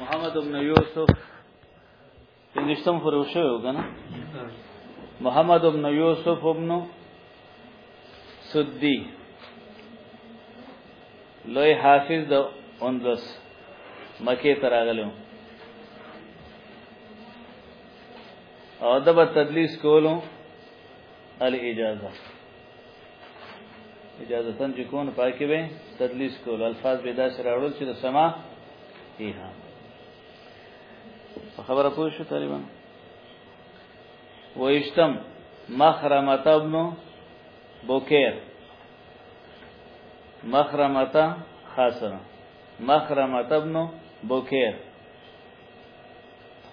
محمد بن یوسف انګشتم فروشه یو کنه محمد بن یوسف ابن سدی لوی حافظ د اندلس مکه تراغلو او دبا تدلیس کولو الاجازه اجازه تن چې کون پای کې به تدلیس کول الفاظ به داسې راوړل چې د سما فيها خبره پوه شو تقریبا ویشتم مخرمت ابن بوکیر مخرمت خاصه مخرمت ابن بوکیر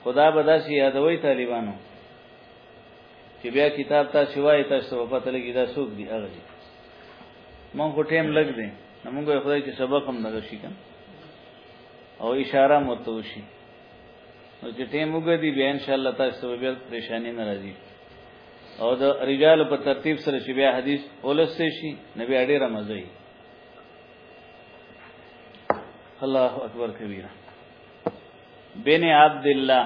خدا بداسي یادوي طالبانو چې بیا کتاب تاسو وایي تاسو په پته لګی دا څوک دی هغه دی مونږ خو ټیم لګ دی مونږ خدای چې سبق هم نه شي کم او اشاره مو ته وشي نو چې ټیم وګدي بیا ان شاء الله تاسو بیا پریشانی نه راځي او د رجال په ترتیب سره چې بیا حدیث اولسته شي نبی اړې رمزي الله اکبر کبیره بن عبد الله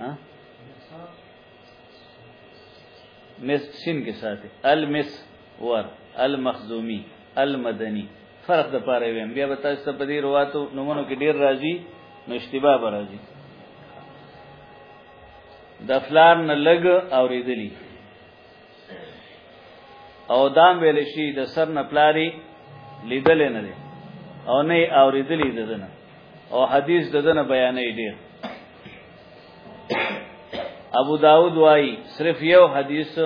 ها مس سین کې ساتي المس ور المخزومی المدنی فرق د پاره ویم بیا به تاسو په دې رواتو نمونو کې ډیر راځي نو اشتباه به راځي د فلان نه لګ اوریدلی او دام ویل شي د سر نه پلاری لیدل نه دي او نه اوریدلی ددنه او حدیث ددنه بیانې ډیر ابو داود وای صرف یو حدیث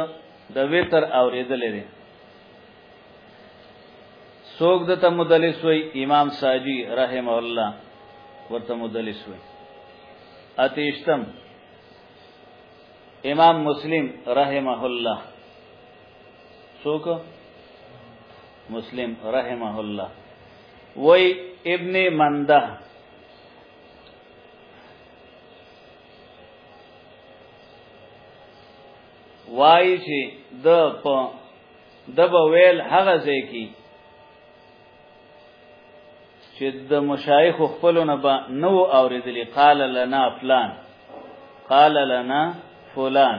د وتر اوریدل لري سوګ د تمدلس وای امام ساجی رحم الله ورته مدلس وای اتیشتم امام مسلم رحمه الله سوک مسلم رحمه الله وای ابن منده وای چې د په د بویل هغه ځای کې چې د مشایخ خپلونه به نو اوریدلی قال لنا فلان قال لنا فلان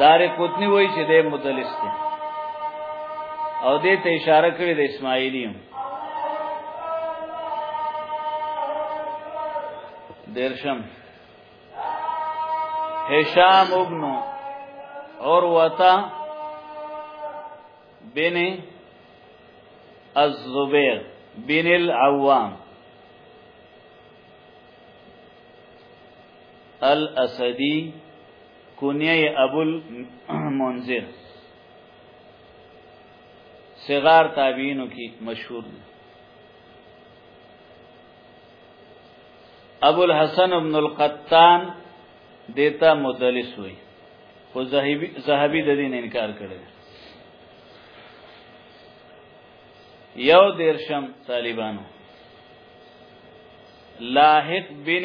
دار قطنی وای چې د مدلس دی او دې ته اشاره کړې د اسماعیلی درشم هشام ابن عروتا بن الزبیر بن العوام الاسدی کونیه یې ابوالمنذر صغار تابعینو کې مشهور دی ابو الحسن ابن القطان دیتا مدلس وی خو زهبی د دین انکار کړی یو دیرشم طالبانو لاحق بن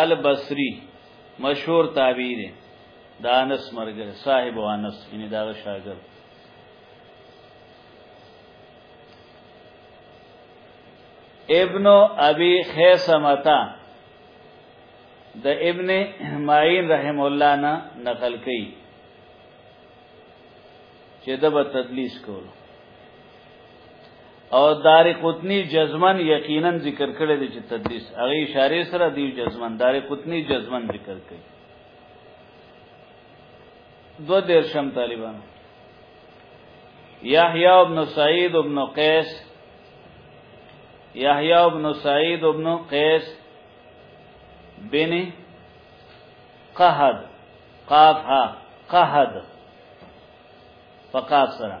البصری مشهور تابعی دی د انس مرګ صاحب انس یعنی دا شاګرد ابن ابي خيسمتا د ابن معین رحم الله نه نقل کړي چې د به تدلیس کولو او دار قطنی جزمن یقینا ذکر کړی دی چې تدلیس هغه اشاره سره دی جزمن دار قطنی جزمن ذکر کړي دو درشم طالبان یحیی ابن سعید ابن قیس یحیی ابن سعید ابن قیس بن قهد قاف ها قهد فقاف سره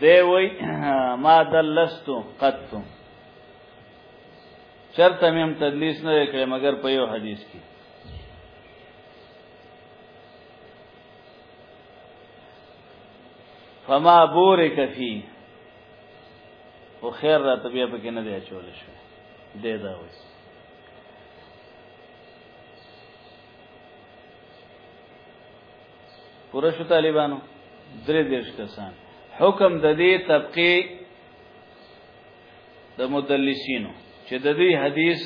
دی وای ما دلست قط چرته مم تدلیس نه کړې مگر په یو حدیث کې فما بورک فی او خیر را طبیعه پکې نه دی چول شو دی دا وای پوره شو طالبانو درې دیش کسان حکم د دې طبقه د مدلسینو چې د دې حدیث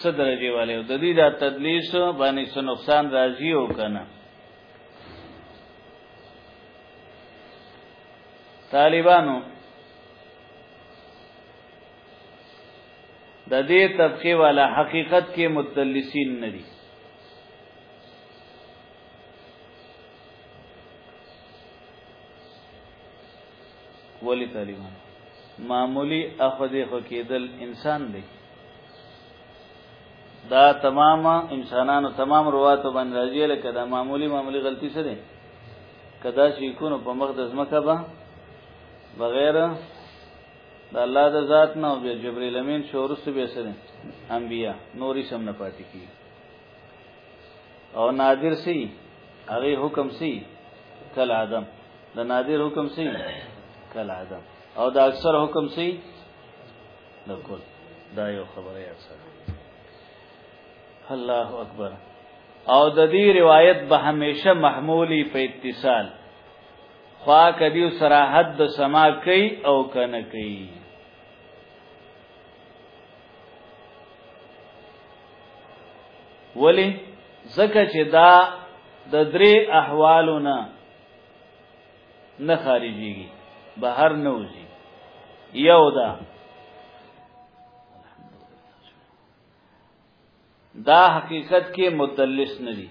څه درجه والے او د دې د تدلیس باندې څه نقصان راځي او کنه طالبانو د دې طبقه والا حقیقت کې مدلسین نه دي ولی طالبان معمولی اخذ خو کېدل انسان دی دا تمام انسانانو تمام رواتو باندې راځي لکه دا معمولی معمولی غلطی څه ده کدا شي کو نو په مخ د زمکه به بغیر د الله د ذات نه او جبرئیل امین شورس به سره انبیا نوري سم نه پاتې کیږي او نادر سی هغه حکم سی کل عدم د نادر حکم سی کل عدم او د اکثر حکم سی د کل دا یو خبره اکثر الله اکبر او د دې روایت به همیشه محمولی په اتصال خوا کدی صراحت د سما کوي او کنه کوي ولی زکه چې دا د درې احوالونه نه خارجيږي بهر نه وځي یو دا دا حقیقت کې مدلس نه دي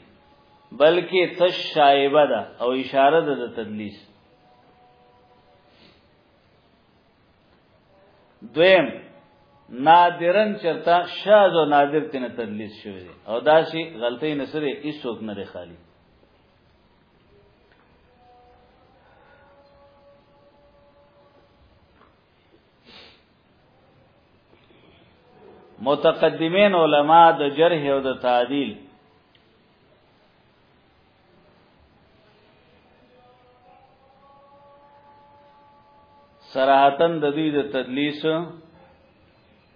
بلکې تش شایبه ده او اشاره ده د تدلیس دویم نادرن چرتا شاذ او نادر تنه تدلیس شوی دی او دا شی غلطی نه سره هیڅوک نه دی خالی متقدمین علما د جرح او د تعدیل صراحتن د دوی د تدلیس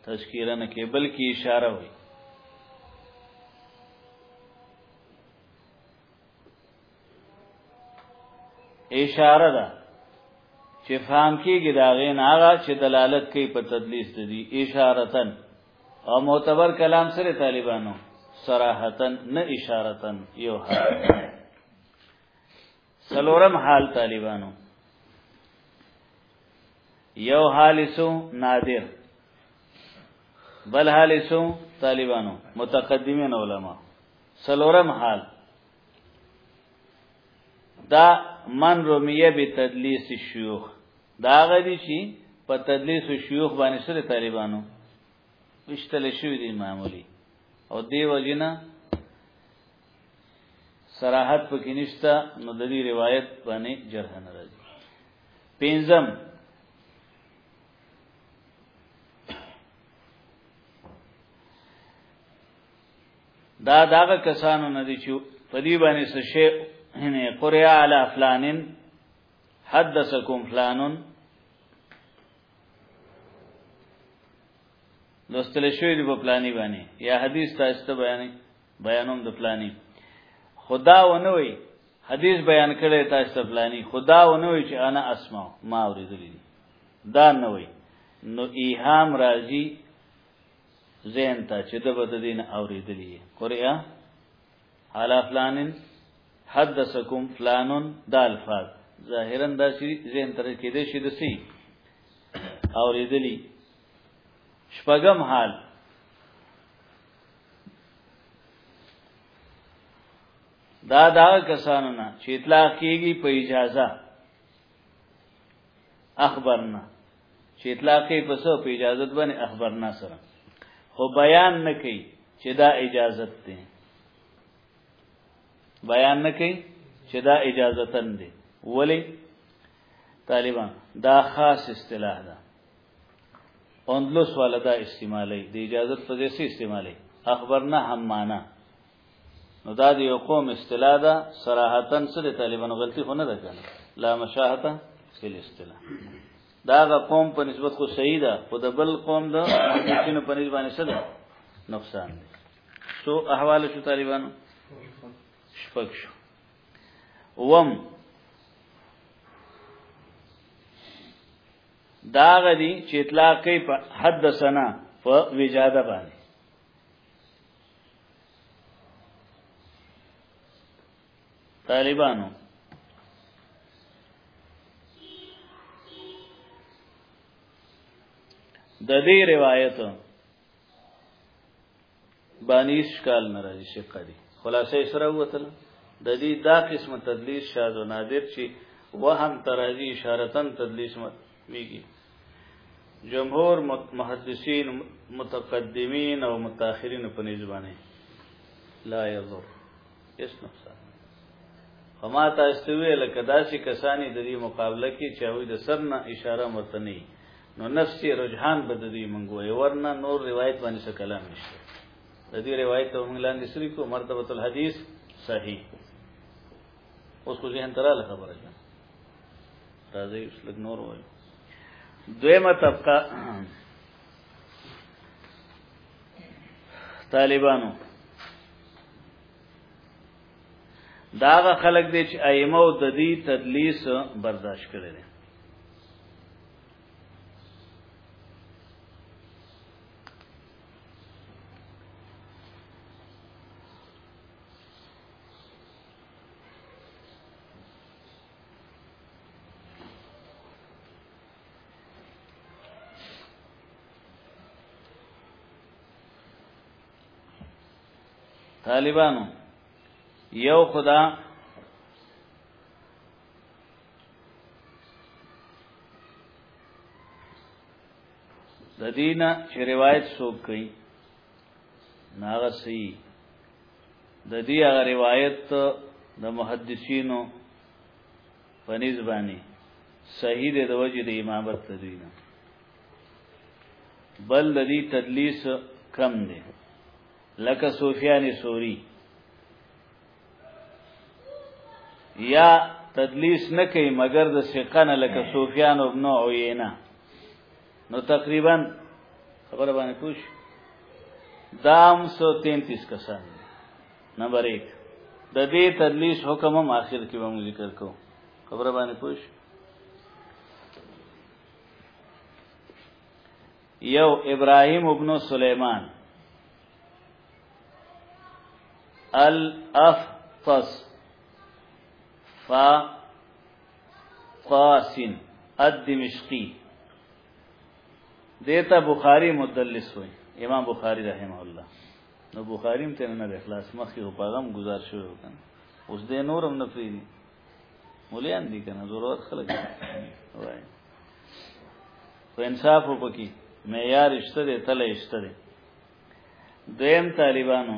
تذکیره نه کې بلکې اشاره وي اشاره ده چې فهم کېږي دا غین هغه چې دلالت کوي په تدلیس دي اشارتن او معتبر کلام سره طالبانو صراحتا نه اشارتا یو حال سلورم حال طالبانو یو حال سو نادر بل حال سو طالبانو متقدمین علما سلورم حال دا من رمیه به تدلیس شیوخ دا هغه دي چې په تدلیس او شيوخ باندې سره طالبانو وشتل شوی دي معمولی او دی وجنه صراحت پکې نشته نو د دې روایت باندې جرح نه راځي پنځم دا داغه کسانو نه دي چې په دې باندې څه شی نه قریا علی فلانن حدثکم فلانن لوستل شوی دی په پلاني باندې یا حدیث تاسو ته بیان بیانوم د پلاني خدا ونوي حدیث بیان کړي تاسو ته پلاني خدا ونوي چې انا اسمع ما اوریدلی دا نوي نو ایهام راځي زین ته چې د بد دین اوریدلی قریا على فلان حدثكم فلان دا الفاظ ظاهرا دا شي ذهن تر کې دي شي دسي اوریدلی شپږم حال دا دا کسانو نه چې اطلاق کیږي په اجازه اخبرنا چې اطلاق یې په څو په اجازه باندې اخبرنا سره خو بیان نه کوي چې دا اجازه ده بیان نه کوي چې دا اجازه تن دي ولی طالبان دا خاص اصطلاح ده اندلس والا دا استعمالی دی اجازت په دې سي استعمالی اخبرنا هم معنا نو دا د یو قوم اصطلاح ده صراحتن سره طالبانو غلطي خو نه ده کنه لا مشاهته فل اصطلاح دا غ قوم په نسبت خو صحیح ده خو د بل قوم ده چې په نسبت باندې څه ده نقصان ده سو احوال شو طالبانو شپږ شو وم دا غدي چې اطلاق کوي په حد سنا په وجاده باندې طالبانو د دې روایت باندې شکال ناراضي شق دي خلاصې سره وته د دې دا قسم تدلیس شاذ و نادر چې وهم ترازی اشارتن تدلیس میږي جمهور محدثین متقدمین او متأخرین په نسبانه لا یضر اس نقصان فما تاسو ویل کدا چې کسانی د دې مقابله کې چې وي د سر نه اشاره مرتنی نو نفسي رجحان بد دی منګوي ورنه نور روایت باندې څه کلام نشته د دې روایت په منګلان دي سری کو مرتبه الحدیث صحیح اوس خو ذهن تراله خبره ده راځي اوس لګ نور وایو دویمه طبقه طالبانو داغه خلق دې چې ائمه او د دې تدلیس برداشت کړي دي طالبانو یو خدا د دینه چې روایت څوک کوي ناغه صحیح د دې هغه روایت د محدثینو په نسبت باندې صحیح دی د وجه د امامت د دوی نه بل د دې تدلیس کم دی لکه سفیان سوری یا تدلیس نه کوي مګر د ثقه نه لکه سفیان ابن عینه نو تقریبا خبره باندې پوښ دام 133 کسان نمبر 1 د دې تدلیس حکم هم اخر کې به ذکر کو خبره باندې پوښ یو ابراهیم ابن سلیمان الافطس ف قاسم الدمشقی دیتا بخاری مدلس ہوئی امام بخاری رحمه الله نو بخاری هم تنه نه اخلاص مخې په پیغام گزار شو کنه اوس دې نورم نه پیری مولیان دي کنه ضرورت خلک وای خو انصاف وکي معیار اشته دې تله اشته دې دویم طالبانو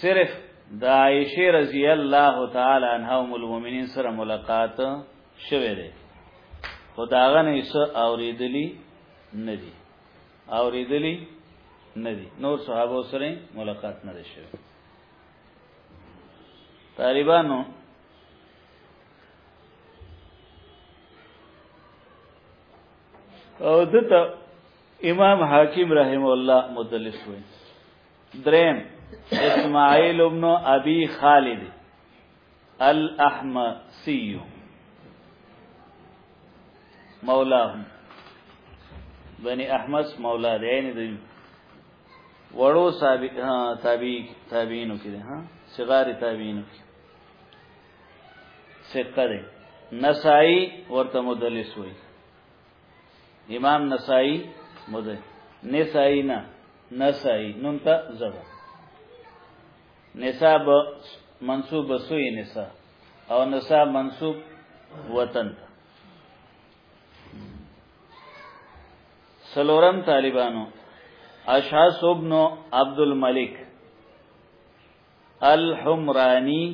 صرف د عائشه رضی الله تعالی عنها ام المؤمنین سره ملاقات شوه دی خداغه نه څه اوریدلی نه دی اوریدلی نه دی نور صحابه سره ملاقات نه شوه طالبانو او دته امام حاکم رحم الله مدلس وي دریم اسماعیل ابن ابي خالد الاحمسی مولاهم بني احمس مولا دی نه دی وړو صاحب تابعی تابعینو کې ها صغار تابعینو کې ثقه دی نسائی ورته مدلس وایي امام نسائی مده نسائی نه نسائی نون تا زبا نساء منصوب سوی نساء او نساء منصوب وطن تا سلورم طالبانو اشعص ابن عبد الملک الحمرانی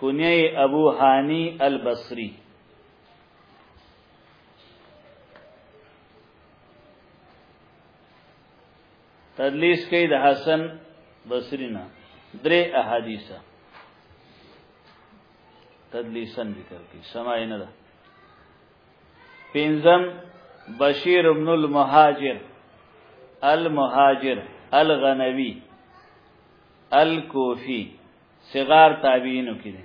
کنی ابو حانی البصری تدلیس کوي د حسن بصری نه درې احادیث تدلیسن ذکر کوي سماع نه ده پنځم بشیر ابن المهاجر المهاجر الغنوی الکوفی صغار تابعینو کې دي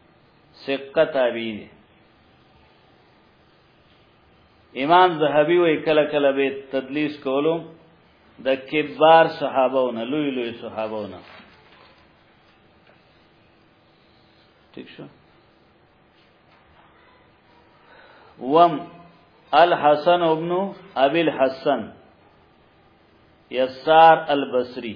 سقه تابعی دی امام زهبی وی کله کله به تدلیس کولو د کبار صحابهونه لوی لوی صحابهونه ٹھیک شو وم الحسن ابن ابي الحسن يسار البصري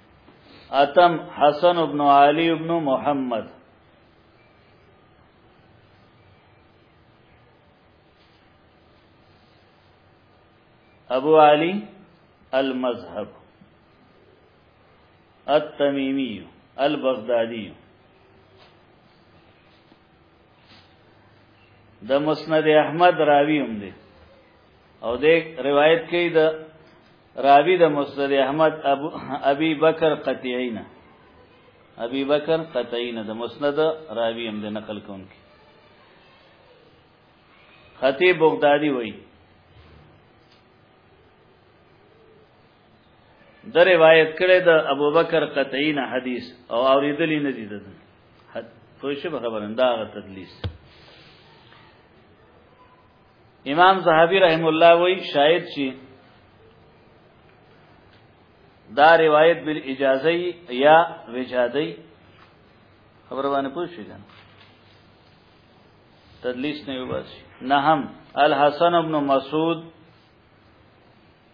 اتم حسن ابن علی ابن محمد ابو علی المذهب التمیمی البغدادی د مسند احمد راوی هم دی او د روایت کې د راوی د مسند احمد ابو ابي بکر قطعینا ابي بکر قطعینا د مسند راوی هم د نقل کوونکی خطیب بغدادي وایي د روایت کړي د ابوبکر قطعینا حدیث او اوریدلی نه دي دته پوه شو خبرنده غ تدلیس امام زهبی رحم الله وی شاید شي دا روایت بل اجازه یا وجادی خبر باندې پوښی کنه تدلیس نه وباسي نهم الحسن ابن مسعود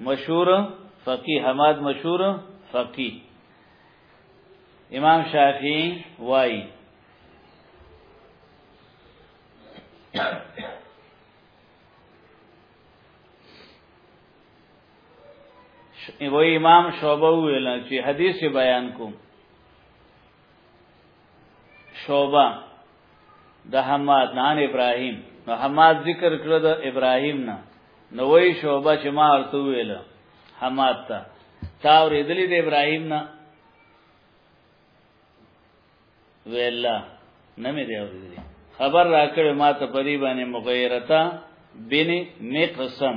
مشهور فقيه حماد مشهور فقيه امام شافعي وای و امام شعبه ویل چې حدیث بیان کوم شوبه د حماد نان ابراهیم نو حماد ذکر کړ د ابراهیم نه نو وی شوبه چې ما ورته ویل حماد ته تا ورېدلې د ابراهیم نه ویلا نه مې دی اورېدلې خبر راکړ ما ته پری باندې مغیرتا بن مقسم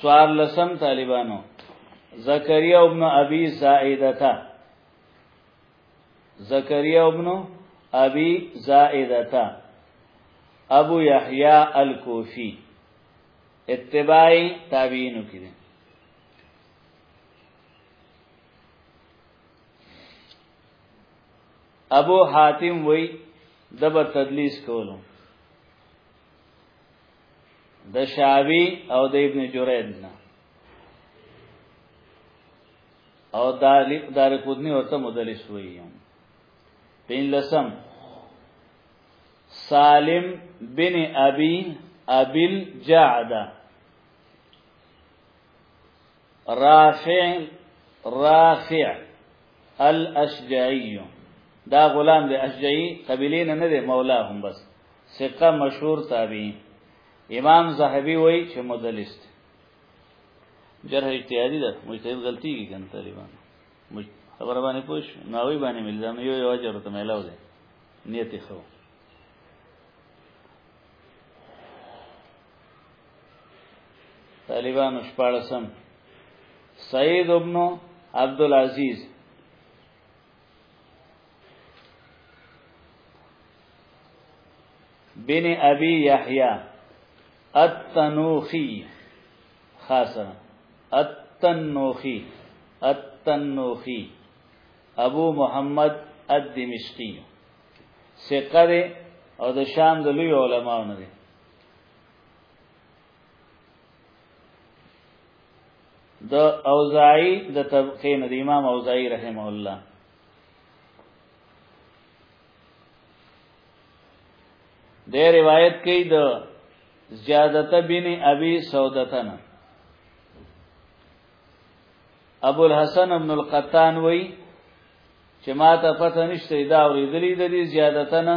سوار لسم طالبانو زکریا ابن ابي زائدتا زکریا ابن ابي زائدتا ابو یحیی الکوفی اتباع تابعین کې دي ابو حاتم وای دبا تدلیس کولو د شاوی او د ابن جرید نه او دار دار قدنی ورته مدلس وی پین لسم سالم بن ابي ابل جعده رافع رافع الاشجعی دا غلام د اشجعی قبیله نه نه دی مولا هم بس ثقه مشهور تابعی امام زاهبی وای چې مدلس دی جرح اجتهادی ده مجتهد غلطی کی کنه طالبان خبر باندې پوښ ناوی باندې ملزم یو یو اجر ته ملاو دی نیت خو طالبانو شپارسم سید ابن عبد العزیز بن ابي يحيى التنوخي خاصه التنوخي التنوخي ابو محمد الدمشقي سقره او د شام د لوی علماو نه د اوزاعی د طبقه نه د امام اوزاعی رحمه الله د روایت کې د زیادت بن ابي سودتن ابو الحسن ابن القطان وای چې ما ته پته نشته دا ورېدلې د دې زیادتنه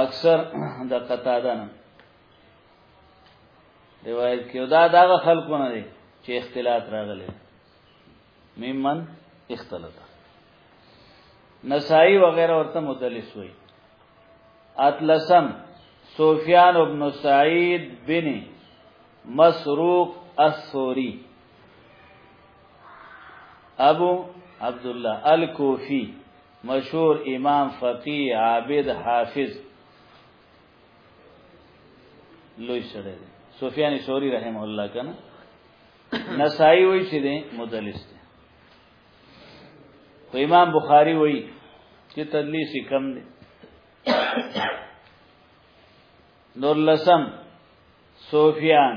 اکثر د قطاده نه روایت کې دا دا خلکونه دي چې اختلاط راغلي ممن اختلاط نسائی وغیرہ ورته مدلس وي اتلسم سفیان ابن سعید بن مسروق الثوری ابو عبد الله الکوفی مشهور امام فقيه عابد حافظ لوی سره سفیان ثوری رحم الله کنه نسائی وی چې دی مدلس دی خو امام بخاری وی چې تدلیس کم دی نور لسم سفیان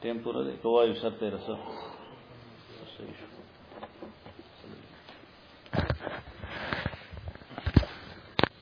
ټیم پوره دی کوه یو شرط یې رسو